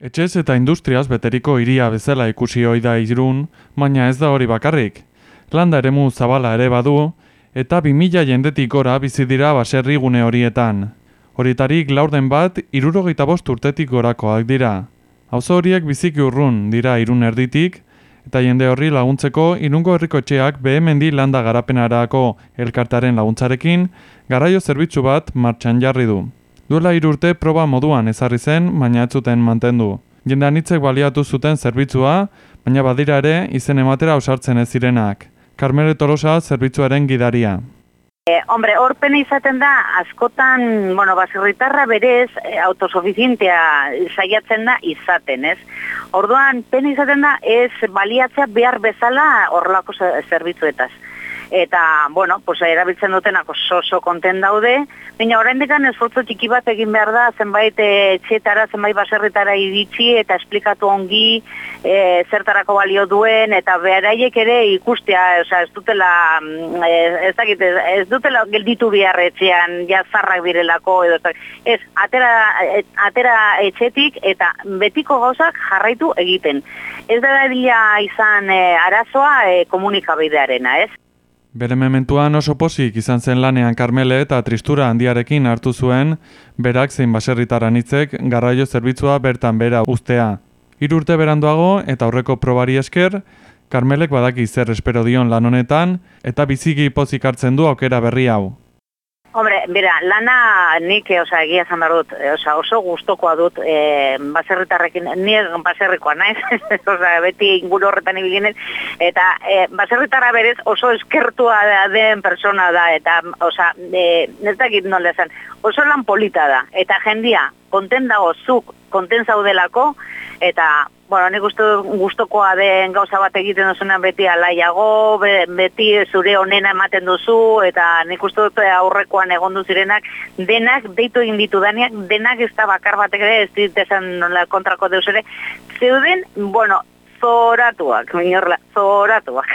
Etxez eta industriaz beteriko hiria bezala ikusi ohi da irun, baina ez da hori bakarrik. Landa eremu zabala ere badu, eta 2000 jendetik gora bizi dira baserri gune horietan. Horietarik laurden bat, irurogeita bost urtetik gorakoak dira. Auzo horiek biziki urrun dira irun erditik, eta jende horri laguntzeko irungo herriko etxeak behemendi landa garapenarako elkartaren laguntzarekin, garraio zerbitzu bat martxan jarri du. Duela irurte proba moduan ezarri zen, baina ez zuten mantendu. Jende anitzek baliatu zuten zerbitzua, baina badira ere izen ematera ausartzen ez zirenak. Carmele Tolosa zerbitzuaren gidaria. E, hombre, hor pena izaten da, askotan, bueno, baserritarra berez, e, autosuficientea saiatzen da izaten, ez? Orduan, pena izaten da, ez baliatzea behar bezala horrelako zerbitzuetaz eta, bueno, pues, erabiltzen dutenak oso oso konten daude, baina orain dekan esfortzo txiki bat egin behar da, zenbait eh, etxetara, zenbait baserritara iritsi, eta esplikatu ongi e, zertarako balio duen, eta beraiek ere ikustea, oza, ez dutela, mm, ez, dakit, ez dutela gelditu biharretzean, jazarrak birelako, edo, ez, atera, atera etxetik, eta betiko gauzak jarraitu egiten. Ez da da izan e, arazoa e, komunikabidearena, ez? Bere mementuan oso posik izan zen lanean Karmele eta tristura handiarekin hartu zuen, berak zein baserritaran hitzek garraio zerbitzua bertan bera ustea. Hiru urte beranduago eta aurreko probari esker, Karmelek badaki zer espero dion lan honetan eta biziki pozik hartzen du aukera berri hau. Hombre, bera, lana nik, eh, oza, egia zan behar dut, eh, oza, oso gustokoa dut e, baserritarrekin, ni baserrikoa naiz, oza, beti inguru horretan ibilinen, eta e, baserritarra berez oso eskertua den persona da, eta, oza, e, ez dakit nola zen, oso lan polita da, eta jendia, konten dago, zuk, konten zaudelako, eta bueno, nik uste gustokoa den gauza bat egiten duzunean beti alaiago, beti zure onena ematen duzu, eta nik uste dut aurrekoan egon zirenak denak, deitu egin ditu daneak, denak ez da bakar batek ere, ez nola kontrako deus ere, zeuden, bueno, zoratuak, minorla, zoratuak.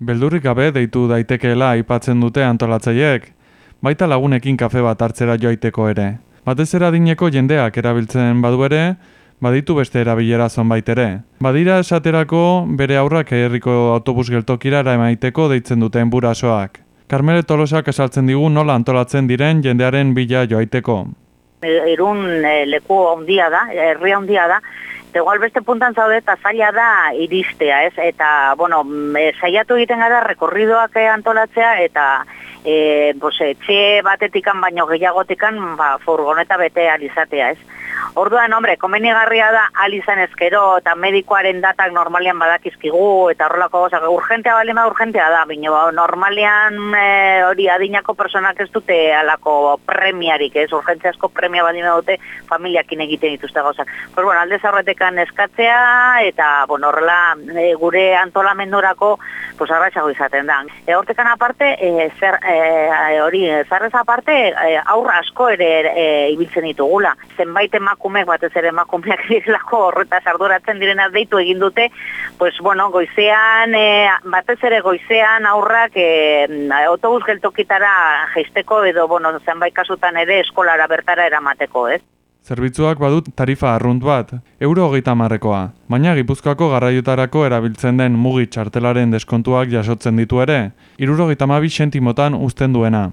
Beldurrik gabe deitu daitekeela aipatzen dute antolatzaiek, baita lagunekin kafe bat hartzera joaiteko ere. Batez dineko jendeak erabiltzen badu ere, baditu beste erabilera zonbait ere. Badira esaterako bere aurrak herriko autobus geltokira emaiteko deitzen duten burasoak. Carmele Tolosak esaltzen digu nola antolatzen diren jendearen bila joaiteko. Erun e, leku handia da, herri handia da, igual beste puntan zaude eta zaila da iristea, ez? Eta, bueno, e, saiatu egiten gara rekorridoak antolatzea eta e, bose, etxe batetikan baino gehiagotikan ba, furgoneta bete alizatea, ez? Orduan, hombre, komenigarria da alizan ezkero eta medikoaren datak normalian badakizkigu eta horrelako gozak urgentea balima urgentea da, bine, ba, normalian e, hori adinako personak ez dute alako premiarik, ez urgentziasko premia balima dute familiakin egiten dituzte gozak. Pues bueno, alde zaurretekan eskatzea eta, bueno, horrela e, gure antolamendurako pues arrasago izaten da. E, hortekan aparte, e, zer, e, hori, zarrez aparte, e, aurra asko ere e, ibiltzen ditugula. Zenbait emakumeak, batez ere emakumeak direlako horreta arduratzen direna deitu egin dute, pues bueno, goizean, e, batez ere goizean aurrak e, autobus geltokitara geisteko edo, bueno, zenbait kasutan ere eskolara bertara eramateko, ez? Zerbitzuak badut tarifa arrunt bat, euro hogeita marrekoa, baina gipuzkoako garraiotarako erabiltzen den mugi txartelaren deskontuak jasotzen ditu ere, irurogeita mabi sentimotan uzten duena.